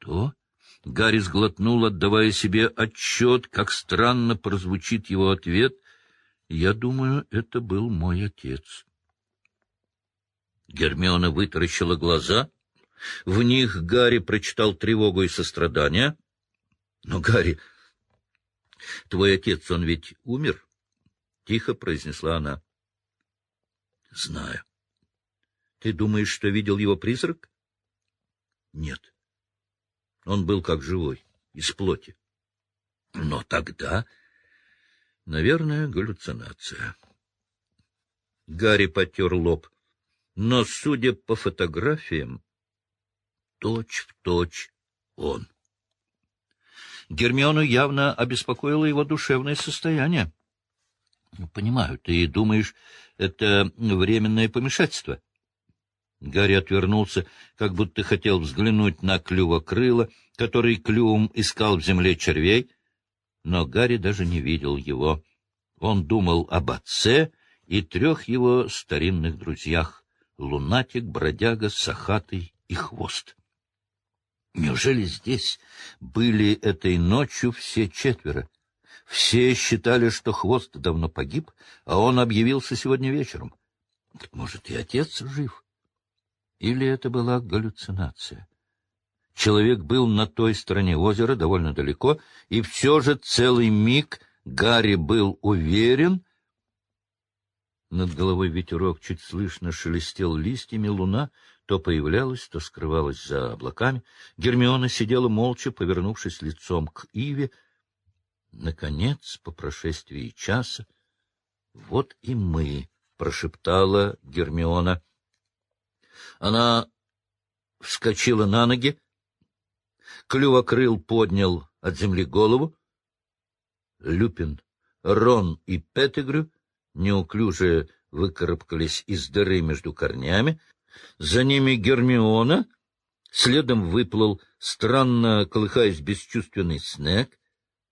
Кто? Гарри сглотнул, отдавая себе отчет, как странно прозвучит его ответ. Я думаю, это был мой отец. Гермиона вытаращила глаза. В них Гарри прочитал тревогу и сострадание. — Но, Гарри, твой отец, он ведь умер? — тихо произнесла она. — Знаю. — Ты думаешь, что видел его призрак? — Нет. Он был как живой, из плоти. Но тогда, наверное, галлюцинация. Гарри потер лоб. Но, судя по фотографиям, точь-в-точь он. Гермиону явно обеспокоило его душевное состояние. — Понимаю, ты думаешь, это временное помешательство? Гарри отвернулся, как будто хотел взглянуть на клювокрыло, который клювом искал в земле червей, но Гарри даже не видел его. Он думал об отце и трех его старинных друзьях — лунатик, бродяга, сахатый и хвост. Неужели здесь были этой ночью все четверо? Все считали, что хвост давно погиб, а он объявился сегодня вечером. Может, и отец жив? Или это была галлюцинация? Человек был на той стороне озера, довольно далеко, и все же целый миг Гарри был уверен... Над головой ветерок чуть слышно шелестел листьями, луна то появлялась, то скрывалась за облаками. Гермиона сидела молча, повернувшись лицом к Иве. Наконец, по прошествии часа, — Вот и мы, — прошептала Гермиона. Она вскочила на ноги, клювокрыл поднял от земли голову. Люпин, Рон и Петтигрю неуклюже выкарабкались из дыры между корнями. За ними Гермиона, следом выплыл, странно колыхаясь, бесчувственный Снег.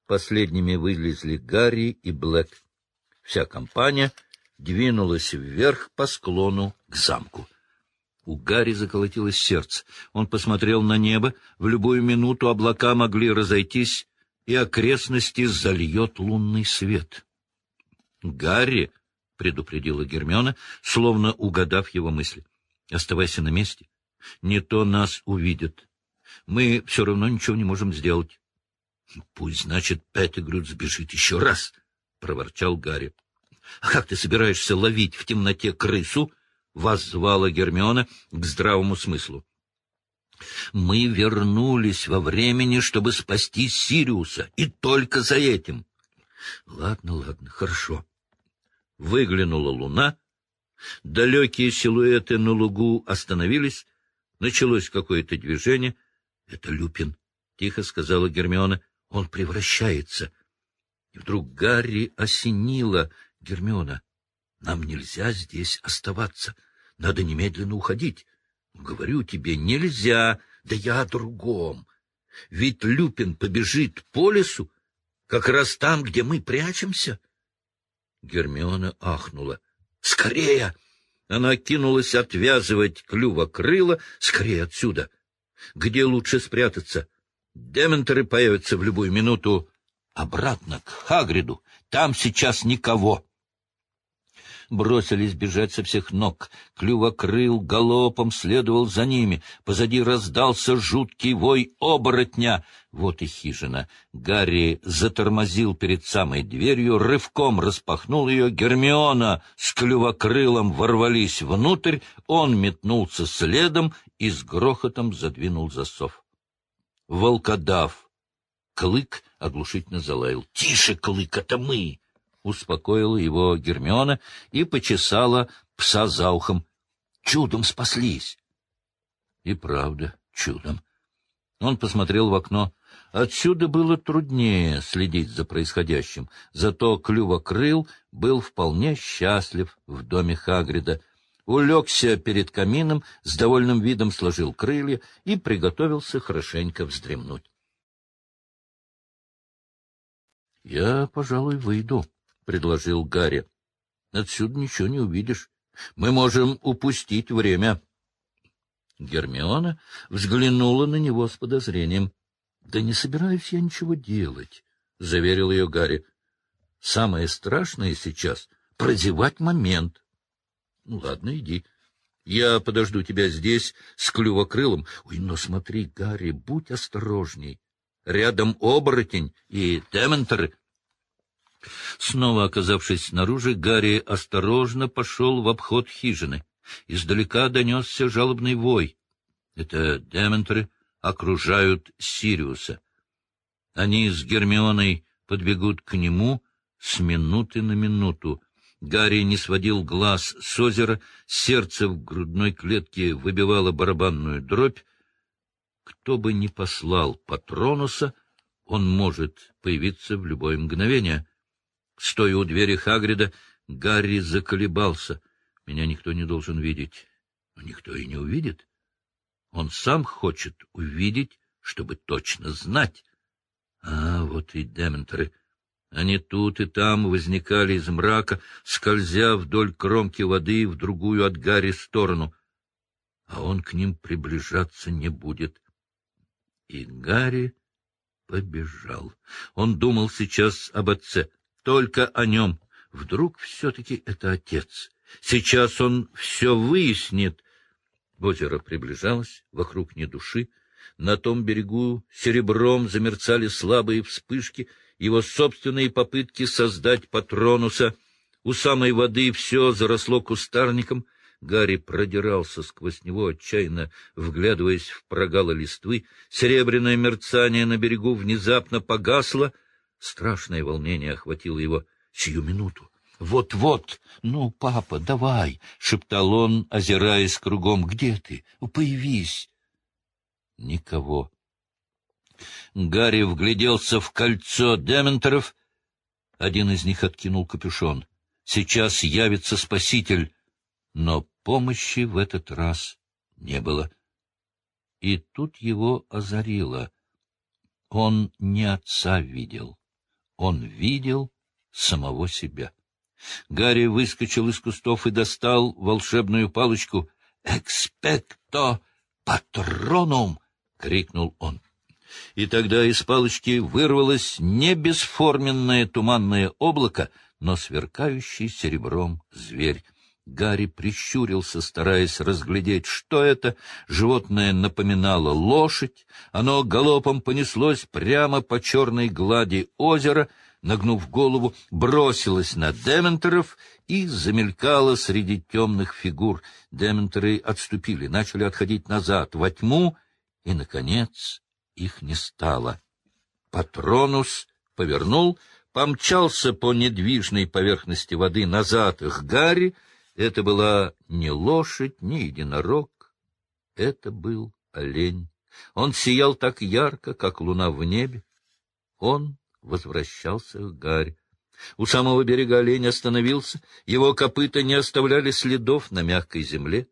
Последними вылезли Гарри и Блэк. Вся компания двинулась вверх по склону к замку. У Гарри заколотилось сердце. Он посмотрел на небо. В любую минуту облака могли разойтись, и окрестности зальет лунный свет. — Гарри, — предупредила Гермиона, словно угадав его мысли, — оставайся на месте. Не то нас увидят. Мы все равно ничего не можем сделать. — Пусть, значит, Петтигрюд сбежит еще раз, — проворчал Гарри. — А как ты собираешься ловить в темноте крысу? Вас звала Гермиона к здравому смыслу. Мы вернулись во времени, чтобы спасти Сириуса, и только за этим. Ладно, ладно, хорошо. Выглянула луна, далекие силуэты на лугу остановились, началось какое-то движение. — Это Люпин, — тихо сказала Гермиона. — Он превращается. И вдруг Гарри осенила Гермиона. — Нам нельзя здесь оставаться. — надо немедленно уходить. Говорю тебе, нельзя. Да я о другом. Ведь Люпин побежит по лесу, как раз там, где мы прячемся. Гермиона ахнула. Скорее! Она кинулась отвязывать клювокрыло. Скорее отсюда! Где лучше спрятаться? Дементоры появятся в любую минуту. Обратно, к Хагриду. Там сейчас никого бросились бежать со всех ног. Клювокрыл галопом следовал за ними. Позади раздался жуткий вой оборотня. Вот и хижина. Гарри затормозил перед самой дверью, рывком распахнул ее. Гермиона с клювокрылом ворвались внутрь. Он метнулся следом и с грохотом задвинул засов. Волкодав. Клык оглушительно залаял. — Тише, Клык, это мы! Успокоила его Гермиона и почесала пса за ухом. Чудом спаслись. И правда, чудом. Он посмотрел в окно. Отсюда было труднее следить за происходящим, зато Клювокрыл был вполне счастлив в доме Хагрида. Улегся перед камином, с довольным видом сложил крылья и приготовился хорошенько вздремнуть. — Я, пожалуй, выйду, предложил Гарри. — Отсюда ничего не увидишь. Мы можем упустить время. Гермиона взглянула на него с подозрением. — Да не собираюсь я ничего делать, — заверил ее Гарри. — Самое страшное сейчас — прозевать момент. — Ну, ладно, иди. Я подожду тебя здесь с клювокрылом. Ой, но смотри, Гарри, будь осторожней. Рядом оборотень и дементоры. Снова оказавшись снаружи, Гарри осторожно пошел в обход хижины. Издалека донесся жалобный вой. Это дементоры окружают Сириуса. Они с Гермионой подбегут к нему с минуты на минуту. Гарри не сводил глаз с озера, сердце в грудной клетке выбивало барабанную дробь. Кто бы ни послал Патронуса, он может появиться в любое мгновение. Стоя у двери Хагрида, Гарри заколебался. Меня никто не должен видеть. Никто и не увидит. Он сам хочет увидеть, чтобы точно знать. А вот и дементоры. Они тут и там возникали из мрака, скользя вдоль кромки воды в другую от Гарри сторону. А он к ним приближаться не будет. И Гарри побежал. Он думал сейчас об отце, только о нем. Вдруг все-таки это отец. Сейчас он все выяснит. Озеро приближалось, вокруг ни души. На том берегу серебром замерцали слабые вспышки, его собственные попытки создать патронуса. У самой воды все заросло кустарником. Гарри продирался сквозь него, отчаянно вглядываясь в прогалы листвы. Серебряное мерцание на берегу внезапно погасло. Страшное волнение охватило его. Сию минуту вот-вот. Ну, папа, давай, — шептал он, озираясь кругом. Где ты? Появись. Никого. Гарри вгляделся в кольцо дементоров. Один из них откинул капюшон. Сейчас явится спаситель. Но помощи в этот раз не было. И тут его озарило. Он не отца видел. Он видел самого себя. Гарри выскочил из кустов и достал волшебную палочку. «Экспекто патронум!» — крикнул он. И тогда из палочки вырвалось не бесформенное туманное облако, но сверкающий серебром зверь. Гарри прищурился, стараясь разглядеть, что это. Животное напоминало лошадь. Оно галопом понеслось прямо по черной глади озера — нагнув голову, бросилась на дементоров и замелькала среди темных фигур. Дементоры отступили, начали отходить назад, во тьму, и, наконец, их не стало. Патронус повернул, помчался по недвижной поверхности воды назад к Гарри. Это была не лошадь, не единорог, это был олень. Он сиял так ярко, как луна в небе. Он возвращался Гарри. У самого берега олень остановился, его копыта не оставляли следов на мягкой земле.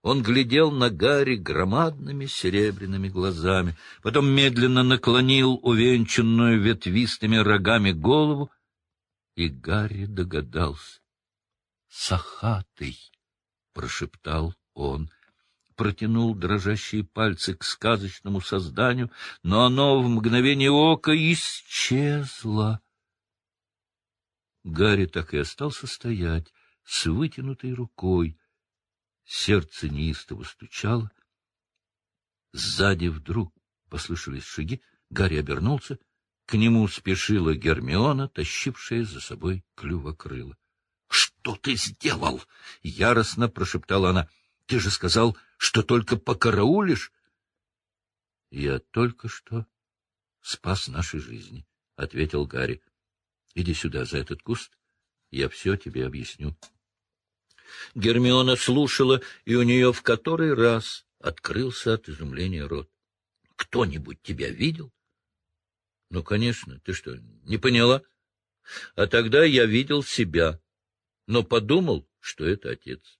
Он глядел на Гарри громадными серебряными глазами, потом медленно наклонил увенчанную ветвистыми рогами голову, и Гарри догадался. — Сахатый! — прошептал он протянул дрожащие пальцы к сказочному созданию, но оно в мгновение ока исчезло. Гарри так и остался стоять с вытянутой рукой. Сердце неистово стучало. Сзади вдруг послышались шаги. Гарри обернулся. К нему спешила Гермиона, тащившая за собой клювокрыло. — Что ты сделал? — яростно прошептала она. — Ты же сказал, что только покараулишь? — Я только что спас наши жизни, — ответил Гарри. — Иди сюда, за этот куст, я все тебе объясню. Гермиона слушала, и у нее в который раз открылся от изумления рот. — Кто-нибудь тебя видел? — Ну, конечно. Ты что, не поняла? А тогда я видел себя, но подумал, что это отец.